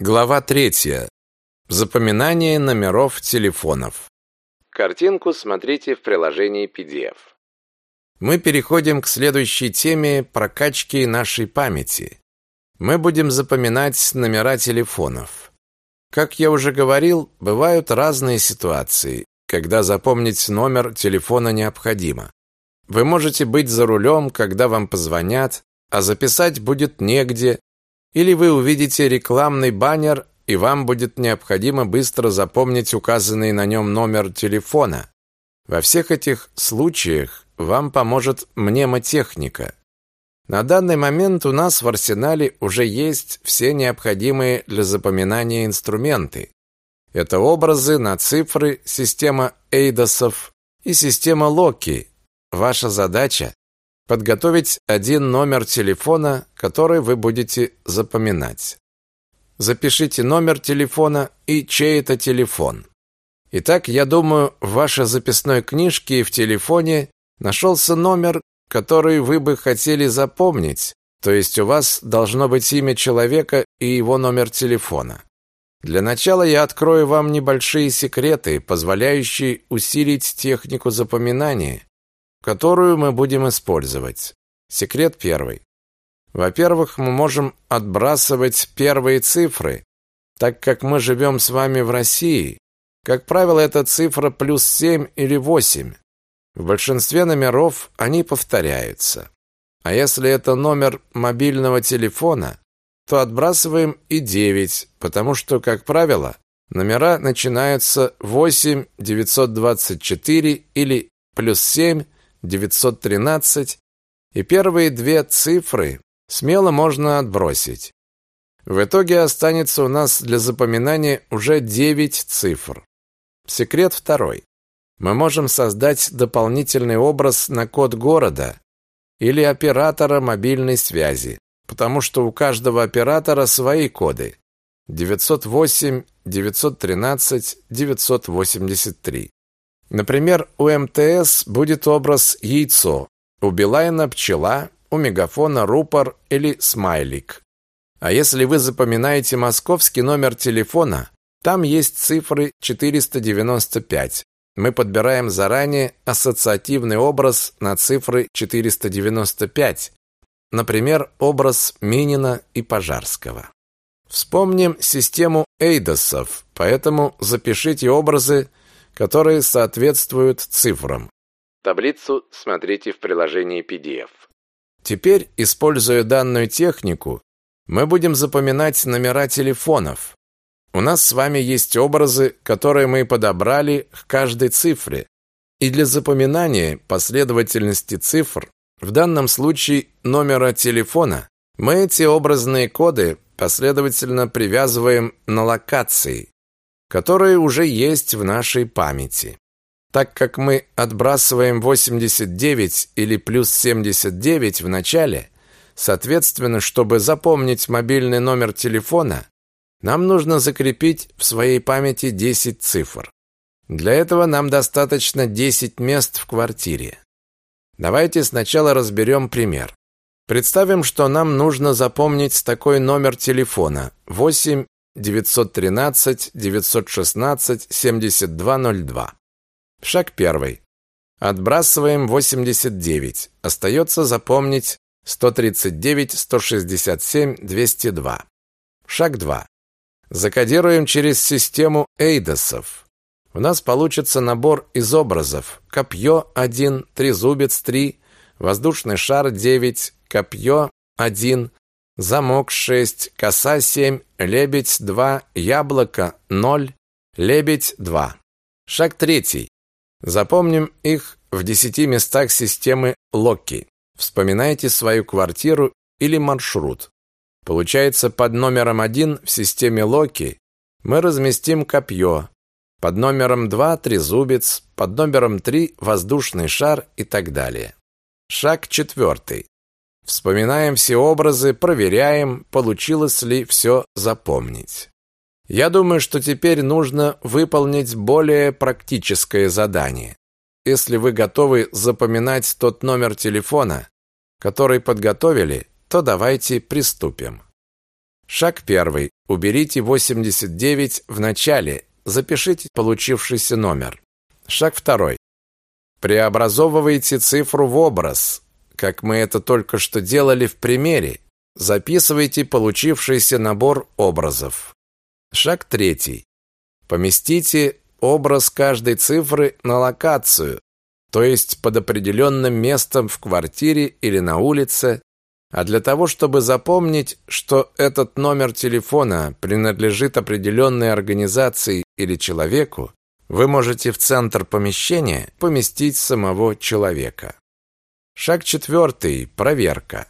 Глава третья. Запоминание номеров телефонов. Картинку смотрите в приложении PDF. Мы переходим к следующей теме прокачки нашей памяти. Мы будем запоминать номера телефонов. Как я уже говорил, бывают разные ситуации, когда запомнить номер телефона необходимо. Вы можете быть за рулем, когда вам позвонят, а записать будет негде, или вы увидите рекламный баннер, и вам будет необходимо быстро запомнить указанный на нем номер телефона. Во всех этих случаях вам поможет мнемотехника. На данный момент у нас в арсенале уже есть все необходимые для запоминания инструменты. Это образы на цифры, система эйдосов и система Локи. Ваша задача Подготовить один номер телефона, который вы будете запоминать. Запишите номер телефона и чей это телефон. Итак, я думаю, в вашей записной книжке и в телефоне нашелся номер, который вы бы хотели запомнить, то есть у вас должно быть имя человека и его номер телефона. Для начала я открою вам небольшие секреты, позволяющие усилить технику запоминания которую мы будем использовать. Секрет первый. Во-первых, мы можем отбрасывать первые цифры, так как мы живем с вами в России. Как правило, это цифра плюс 7 или 8. В большинстве номеров они повторяются. А если это номер мобильного телефона, то отбрасываем и 9, потому что, как правило, номера начинаются 8 924 или плюс 7 913, и первые две цифры смело можно отбросить. В итоге останется у нас для запоминания уже 9 цифр. Секрет второй. Мы можем создать дополнительный образ на код города или оператора мобильной связи, потому что у каждого оператора свои коды. 908, 913, 983. Например, у МТС будет образ яйцо, у Билайна пчела, у Мегафона рупор или смайлик. А если вы запоминаете московский номер телефона, там есть цифры 495. Мы подбираем заранее ассоциативный образ на цифры 495. Например, образ Минина и Пожарского. Вспомним систему эйдосов, поэтому запишите образы которые соответствуют цифрам. Таблицу смотрите в приложении PDF. Теперь, используя данную технику, мы будем запоминать номера телефонов. У нас с вами есть образы, которые мы подобрали к каждой цифре. И для запоминания последовательности цифр, в данном случае номера телефона, мы эти образные коды последовательно привязываем на локации которые уже есть в нашей памяти. Так как мы отбрасываем 89 или плюс 79 в начале, соответственно, чтобы запомнить мобильный номер телефона, нам нужно закрепить в своей памяти 10 цифр. Для этого нам достаточно 10 мест в квартире. Давайте сначала разберем пример. Представим, что нам нужно запомнить такой номер телефона 8 913 916 7202. Шаг первый. Отбрасываем 89. Остается запомнить 139 167 202. Шаг 2. Закодируем через систему эйдосов. У нас получится набор из образов. Копье 1, трезубец 3, воздушный шар 9, копье 1, замок 6, коса 7, лебедь 2, яблоко 0, лебедь 2. Шаг третий. Запомним их в 10 местах системы Локки. Вспоминайте свою квартиру или маршрут. Получается, под номером 1 в системе Локки мы разместим копье, под номером 2 трезубец, под номером 3 воздушный шар и так далее. Шаг четвертый. Вспоминаем все образы, проверяем, получилось ли все запомнить. Я думаю, что теперь нужно выполнить более практическое задание. Если вы готовы запоминать тот номер телефона, который подготовили, то давайте приступим. Шаг первый. Уберите 89 в начале. Запишите получившийся номер. Шаг второй. Преобразовывайте цифру в образ, как мы это только что делали в примере. Записывайте получившийся набор образов. Шаг третий. Поместите образ каждой цифры на локацию, то есть под определенным местом в квартире или на улице, а для того, чтобы запомнить, что этот номер телефона принадлежит определенной организации или человеку, вы можете в центр помещения поместить самого человека. Шаг четвертый. Проверка.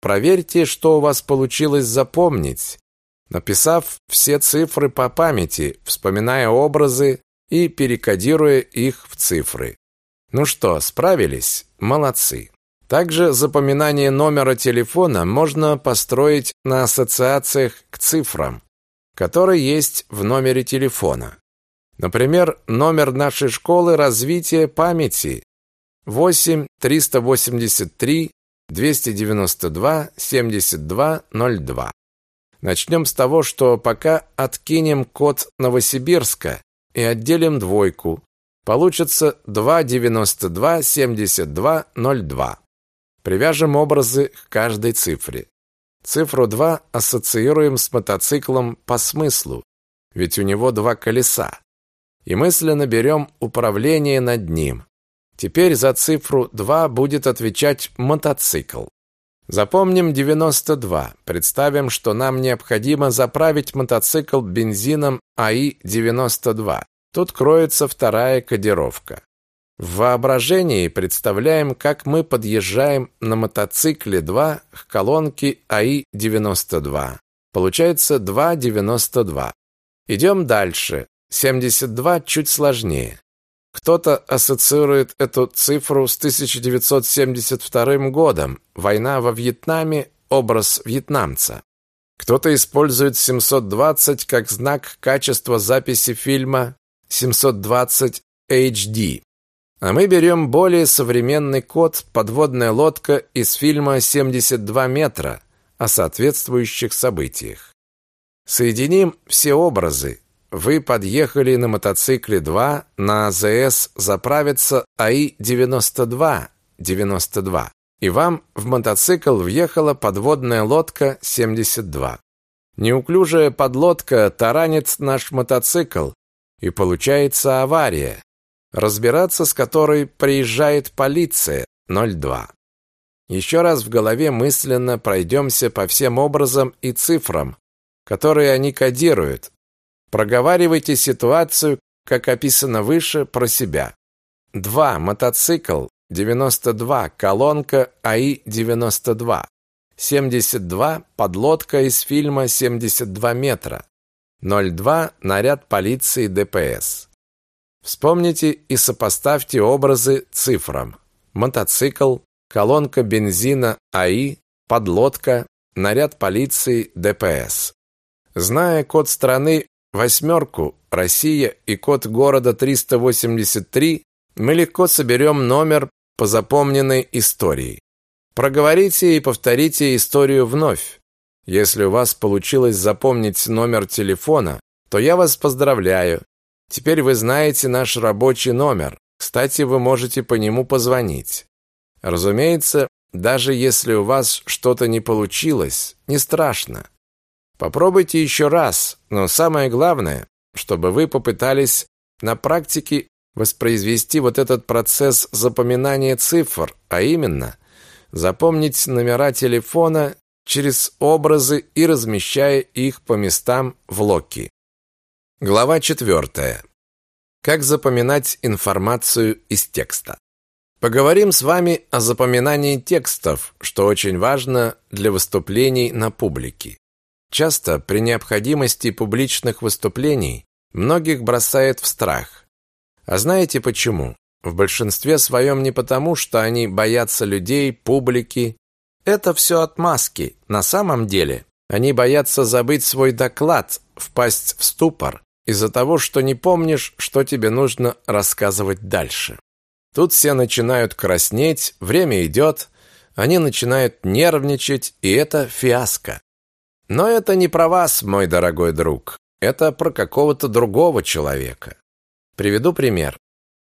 Проверьте, что у вас получилось запомнить, написав все цифры по памяти, вспоминая образы и перекодируя их в цифры. Ну что, справились? Молодцы. Также запоминание номера телефона можно построить на ассоциациях к цифрам, которые есть в номере телефона. Например, номер нашей школы развития памяти 8 383 292 72 02. Начнем с того, что пока откинем код Новосибирска и отделим двойку, получится 292 72 02. Привяжем образы к каждой цифре. Цифру 2 ассоциируем с мотоциклом по смыслу, ведь у него два колеса. И мысленно берем управление над ним. Теперь за цифру 2 будет отвечать мотоцикл. Запомним 92. Представим, что нам необходимо заправить мотоцикл бензином АИ-92. Тут кроется вторая кодировка. В воображении представляем, как мы подъезжаем на мотоцикле 2 к колонке АИ-92. Получается 2,92. Идем дальше. 72 чуть сложнее. Кто-то ассоциирует эту цифру с 1972 годом, война во Вьетнаме, образ вьетнамца. Кто-то использует 720 как знак качества записи фильма 720 HD. А мы берем более современный код «Подводная лодка» из фильма «72 метра» о соответствующих событиях. Соединим все образы, вы подъехали на мотоцикле 2 на АЗС заправиться АИ-92, 92, и вам в мотоцикл въехала подводная лодка 72. Неуклюжая подлодка таранит наш мотоцикл, и получается авария, разбираться с которой приезжает полиция 02. Еще раз в голове мысленно пройдемся по всем образам и цифрам, которые они кодируют, Проговаривайте ситуацию, как описано выше, про себя. 2. Мотоцикл 92, колонка АИ-92. 72. Подлодка из фильма «72 метра». 02. Наряд полиции ДПС. Вспомните и сопоставьте образы цифрам. Мотоцикл, колонка бензина АИ, подлодка, наряд полиции ДПС. Зная код страны восьмерку, Россия и код города 383, мы легко соберем номер по запомненной истории. Проговорите и повторите историю вновь. Если у вас получилось запомнить номер телефона, то я вас поздравляю. Теперь вы знаете наш рабочий номер. Кстати, вы можете по нему позвонить. Разумеется, даже если у вас что-то не получилось, не страшно. Попробуйте еще раз, но самое главное, чтобы вы попытались на практике воспроизвести вот этот процесс запоминания цифр, а именно запомнить номера телефона через образы и размещая их по местам в локи. Глава 4. Как запоминать информацию из текста. Поговорим с вами о запоминании текстов, что очень важно для выступлений на публике. Часто при необходимости публичных выступлений многих бросает в страх. А знаете почему? В большинстве своем не потому, что они боятся людей, публики. Это все отмазки. На самом деле они боятся забыть свой доклад, впасть в ступор из-за того, что не помнишь, что тебе нужно рассказывать дальше. Тут все начинают краснеть, время идет, они начинают нервничать, и это фиаско. Но это не про вас, мой дорогой друг. Это про какого-то другого человека. Приведу пример.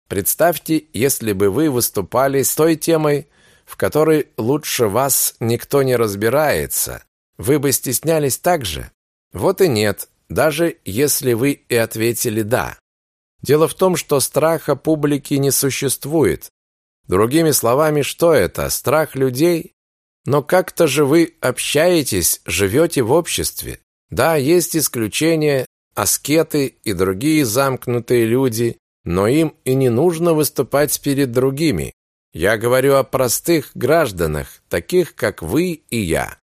Представьте, если бы вы выступали с той темой, в которой лучше вас никто не разбирается, вы бы стеснялись так же? Вот и нет, даже если вы и ответили «да». Дело в том, что страха публики не существует. Другими словами, что это? Страх людей? Но как-то же вы общаетесь, живете в обществе. Да, есть исключения, аскеты и другие замкнутые люди, но им и не нужно выступать перед другими. Я говорю о простых гражданах, таких как вы и я.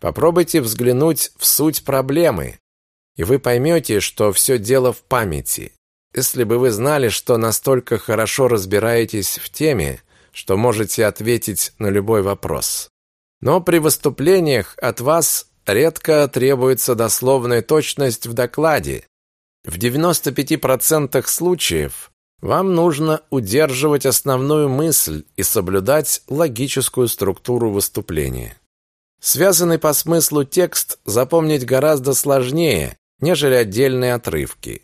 Попробуйте взглянуть в суть проблемы, и вы поймете, что все дело в памяти. Если бы вы знали, что настолько хорошо разбираетесь в теме, что можете ответить на любой вопрос. Но при выступлениях от вас редко требуется дословная точность в докладе. В 95% случаев вам нужно удерживать основную мысль и соблюдать логическую структуру выступления. Связанный по смыслу текст запомнить гораздо сложнее, нежели отдельные отрывки.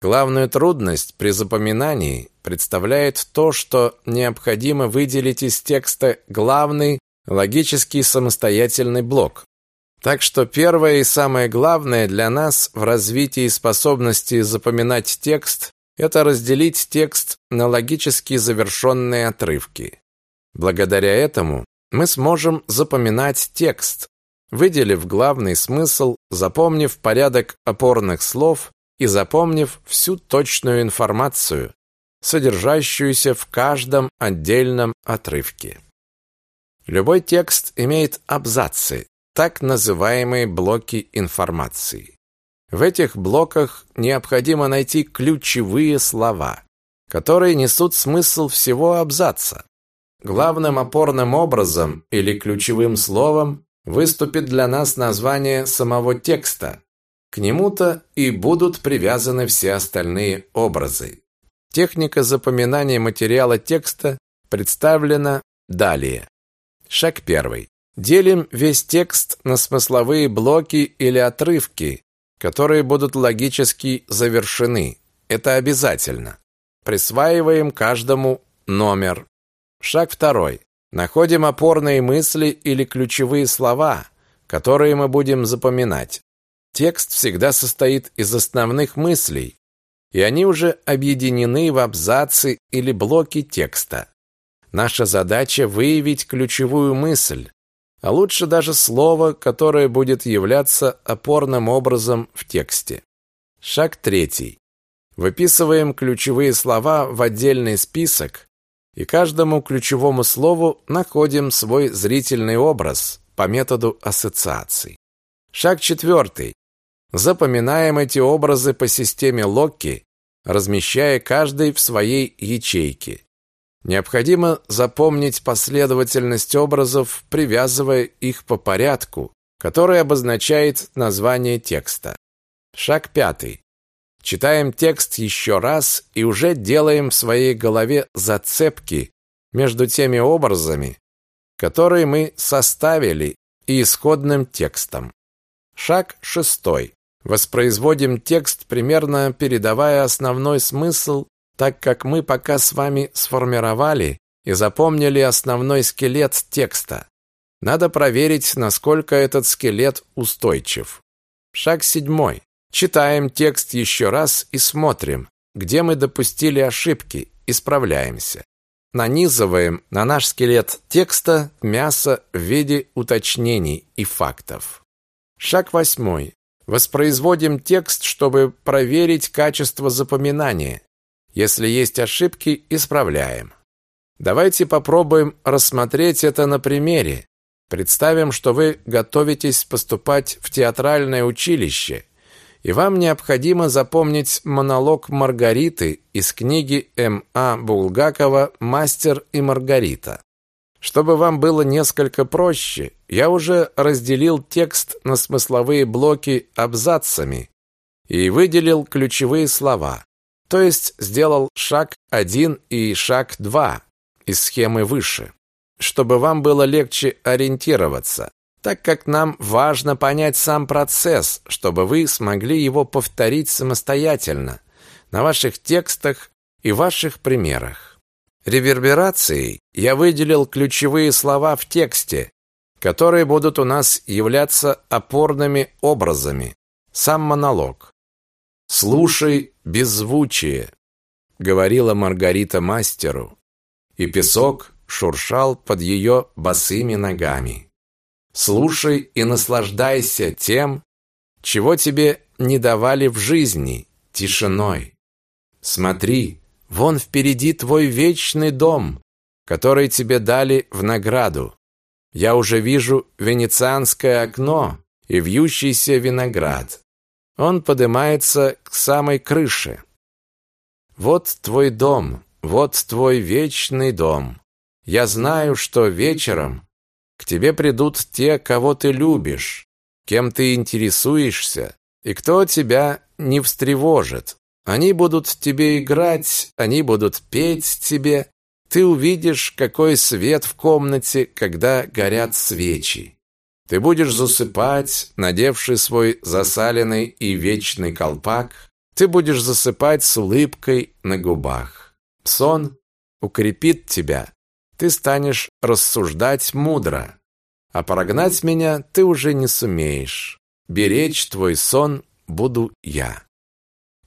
Главную трудность при запоминании представляет то, что необходимо выделить из текста главный логический самостоятельный блок. Так что первое и самое главное для нас в развитии способности запоминать текст это разделить текст на логически завершенные отрывки. Благодаря этому мы сможем запоминать текст, выделив главный смысл, запомнив порядок опорных слов и запомнив всю точную информацию, содержащуюся в каждом отдельном отрывке. Любой текст имеет абзацы, так называемые блоки информации. В этих блоках необходимо найти ключевые слова, которые несут смысл всего абзаца. Главным опорным образом или ключевым словом выступит для нас название самого текста. К нему-то и будут привязаны все остальные образы. Техника запоминания материала текста представлена далее. Шаг первый. Делим весь текст на смысловые блоки или отрывки, которые будут логически завершены. Это обязательно. Присваиваем каждому номер. Шаг второй. Находим опорные мысли или ключевые слова, которые мы будем запоминать. Текст всегда состоит из основных мыслей, и они уже объединены в абзацы или блоки текста. Наша задача выявить ключевую мысль, а лучше даже слово, которое будет являться опорным образом в тексте. Шаг третий. Выписываем ключевые слова в отдельный список и каждому ключевому слову находим свой зрительный образ по методу ассоциаций. Шаг четвертый. Запоминаем эти образы по системе Локки, размещая каждый в своей ячейке. Необходимо запомнить последовательность образов, привязывая их по порядку, который обозначает название текста. Шаг пятый. Читаем текст еще раз и уже делаем в своей голове зацепки между теми образами, которые мы составили, и исходным текстом. Шаг шестой. Воспроизводим текст, примерно передавая основной смысл так как мы пока с вами сформировали и запомнили основной скелет текста. Надо проверить, насколько этот скелет устойчив. Шаг седьмой. Читаем текст еще раз и смотрим, где мы допустили ошибки, исправляемся. Нанизываем на наш скелет текста мясо в виде уточнений и фактов. Шаг восьмой. Воспроизводим текст, чтобы проверить качество запоминания. Если есть ошибки, исправляем. Давайте попробуем рассмотреть это на примере. Представим, что вы готовитесь поступать в театральное училище, и вам необходимо запомнить монолог Маргариты из книги М.А. Булгакова «Мастер и Маргарита». Чтобы вам было несколько проще, я уже разделил текст на смысловые блоки абзацами и выделил ключевые слова. То есть сделал шаг 1 и шаг 2 из схемы выше, чтобы вам было легче ориентироваться. так как нам важно понять сам процесс, чтобы вы смогли его повторить самостоятельно на ваших текстах и ваших примерах. Реверберацией я выделил ключевые слова в тексте, которые будут у нас являться опорными образами. Сам монолог. «Слушай беззвучие», — говорила Маргарита мастеру, и песок шуршал под ее босыми ногами. «Слушай и наслаждайся тем, чего тебе не давали в жизни, тишиной. Смотри, вон впереди твой вечный дом, который тебе дали в награду. Я уже вижу венецианское окно и вьющийся виноград. Он поднимается к самой крыше. Вот твой дом, вот твой вечный дом. Я знаю, что вечером к тебе придут те, кого ты любишь, кем ты интересуешься, и кто тебя не встревожит. Они будут тебе играть, они будут петь тебе. Ты увидишь, какой свет в комнате, когда горят свечи. Ты будешь засыпать, надевший свой засаленный и вечный колпак. Ты будешь засыпать с улыбкой на губах. Сон укрепит тебя. Ты станешь рассуждать мудро. А прогнать меня ты уже не сумеешь. Беречь твой сон буду я.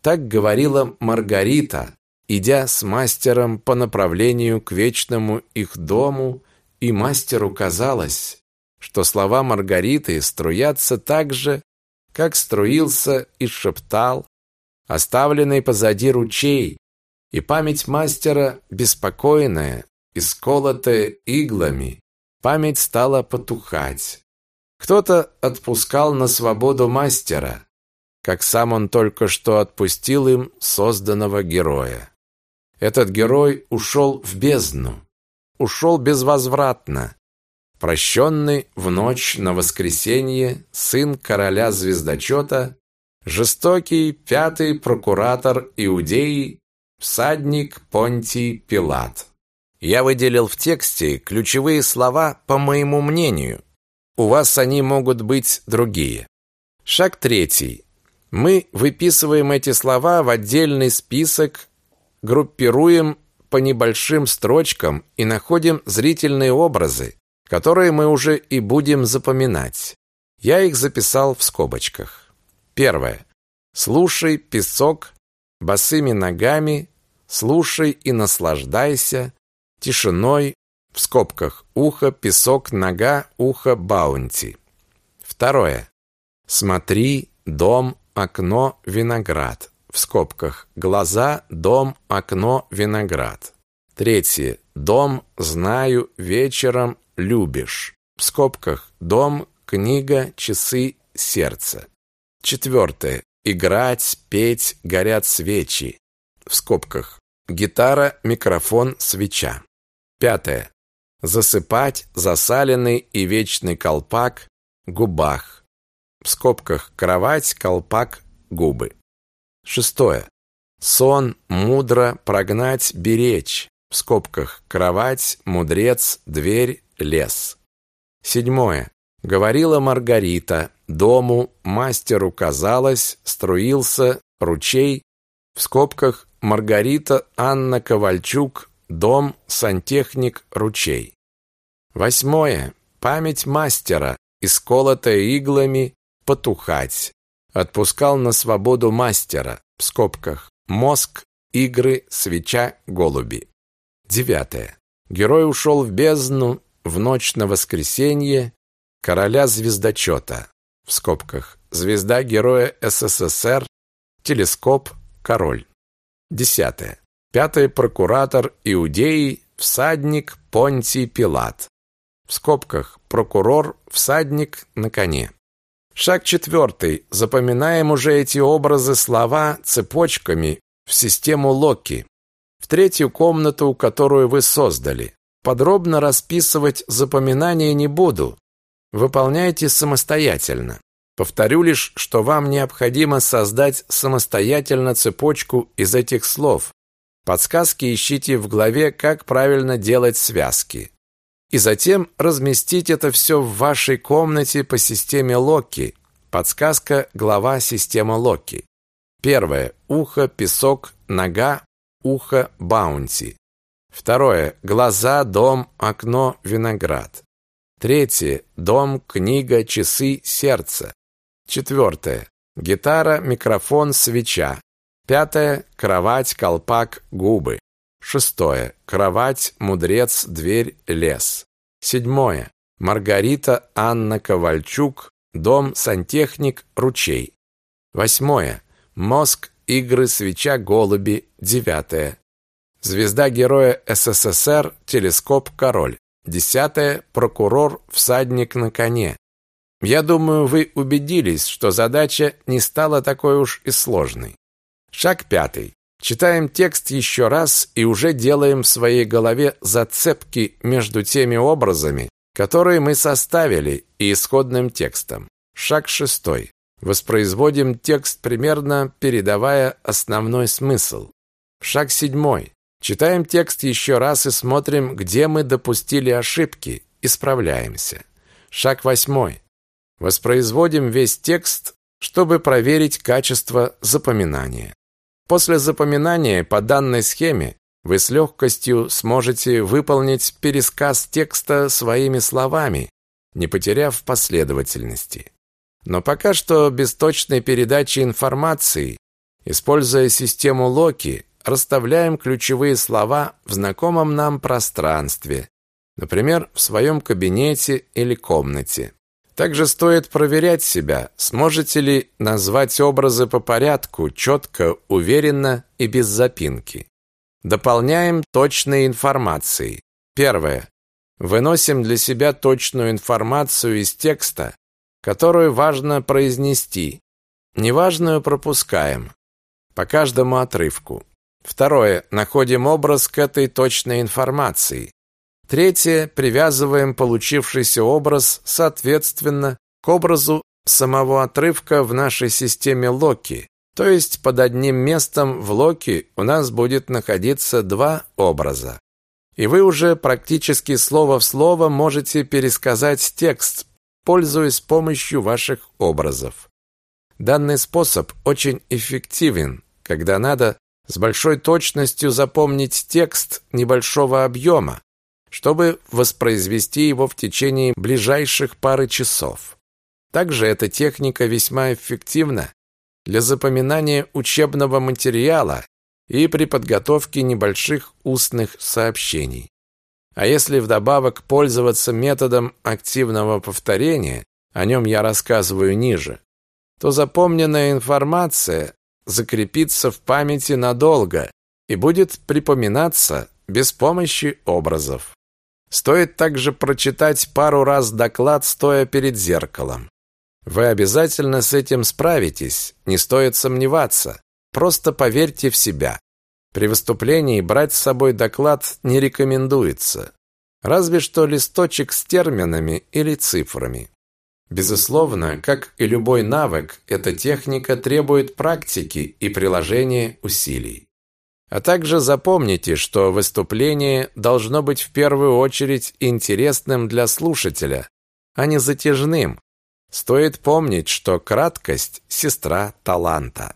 Так говорила Маргарита, идя с мастером по направлению к вечному их дому, и мастеру казалось, что слова Маргариты струятся так же, как струился и шептал оставленный позади ручей, и память мастера беспокойная, исколотая иглами, память стала потухать. Кто-то отпускал на свободу мастера, как сам он только что отпустил им созданного героя. Этот герой ушел в бездну, ушел безвозвратно, прощенный в ночь на воскресенье сын короля звездочета, жестокий пятый прокуратор Иудеи, всадник Понтий Пилат. Я выделил в тексте ключевые слова по моему мнению. У вас они могут быть другие. Шаг третий. Мы выписываем эти слова в отдельный список, группируем по небольшим строчкам и находим зрительные образы, которые мы уже и будем запоминать. Я их записал в скобочках. Первое. Слушай, песок, босыми ногами, слушай и наслаждайся тишиной, в скобках ухо, песок, нога, ухо, баунти. Второе. Смотри, дом, окно, виноград. В скобках глаза, дом, окно, виноград. Третье. Дом, знаю, вечером, любишь. В скобках дом, книга, часы, сердце. Четвертое. Играть, петь, горят свечи. В скобках гитара, микрофон, свеча. Пятое. Засыпать, засаленный и вечный колпак, губах. В скобках кровать, колпак, губы. Шестое. Сон, мудро, прогнать, беречь. В скобках кровать, мудрец, дверь, лес. Седьмое. Говорила Маргарита, дому, мастеру казалось, струился ручей, в скобках Маргарита Анна Ковальчук, дом, сантехник, ручей. Восьмое. Память мастера, исколотая иглами, потухать. Отпускал на свободу мастера, в скобках, мозг, игры, свеча, голуби. Девятое. Герой ушел в бездну, в ночь на воскресенье короля звездочета, в скобках, звезда Героя СССР, телескоп, король. Десятое. Пятый прокуратор Иудеи, всадник Понтий Пилат. В скобках, прокурор, всадник на коне. Шаг четвертый. Запоминаем уже эти образы слова цепочками в систему Локи, в третью комнату, которую вы создали. Подробно расписывать запоминания не буду. Выполняйте самостоятельно. Повторю лишь, что вам необходимо создать самостоятельно цепочку из этих слов. Подсказки ищите в главе «Как правильно делать связки». и затем разместить это все в вашей комнате по системе Локи. Подсказка глава системы Локи. Первое. Ухо, песок, нога, ухо, баунти. Второе. Глаза, дом, окно, виноград. Третье. Дом, книга, часы, сердце. Четвертое. Гитара, микрофон, свеча. Пятое. Кровать, колпак, губы. Шестое. Кровать, мудрец, дверь, лес. Седьмое. Маргарита Анна Ковальчук, дом, сантехник, ручей. Восьмое. Мозг, игры, свеча, голуби. Девятое. Звезда Героя СССР, телескоп, король. Десятое. Прокурор, всадник на коне. Я думаю, вы убедились, что задача не стала такой уж и сложной. Шаг пятый. Читаем текст еще раз и уже делаем в своей голове зацепки между теми образами, которые мы составили, и исходным текстом. Шаг шестой. Воспроизводим текст примерно, передавая основной смысл. Шаг седьмой. Читаем текст еще раз и смотрим, где мы допустили ошибки, исправляемся. Шаг восьмой. Воспроизводим весь текст, чтобы проверить качество запоминания. После запоминания по данной схеме вы с легкостью сможете выполнить пересказ текста своими словами, не потеряв последовательности. Но пока что без точной передачи информации, используя систему Локи, расставляем ключевые слова в знакомом нам пространстве, например, в своем кабинете или комнате. Также стоит проверять себя, сможете ли назвать образы по порядку, четко, уверенно и без запинки. Дополняем точной информацией. Первое. Выносим для себя точную информацию из текста, которую важно произнести. Неважную пропускаем. По каждому отрывку. Второе. Находим образ к этой точной информации. Третье. Привязываем получившийся образ, соответственно, к образу самого отрывка в нашей системе Локи. То есть под одним местом в Локи у нас будет находиться два образа. И вы уже практически слово в слово можете пересказать текст, пользуясь помощью ваших образов. Данный способ очень эффективен, когда надо с большой точностью запомнить текст небольшого объема, чтобы воспроизвести его в течение ближайших пары часов. Также эта техника весьма эффективна для запоминания учебного материала и при подготовке небольших устных сообщений. А если вдобавок пользоваться методом активного повторения, о нем я рассказываю ниже, то запомненная информация закрепится в памяти надолго и будет припоминаться без помощи образов. Стоит также прочитать пару раз доклад, стоя перед зеркалом. Вы обязательно с этим справитесь, не стоит сомневаться. Просто поверьте в себя. При выступлении брать с собой доклад не рекомендуется. Разве что листочек с терминами или цифрами. Безусловно, как и любой навык, эта техника требует практики и приложения усилий. А также запомните, что выступление должно быть в первую очередь интересным для слушателя, а не затяжным. Стоит помнить, что краткость – сестра таланта.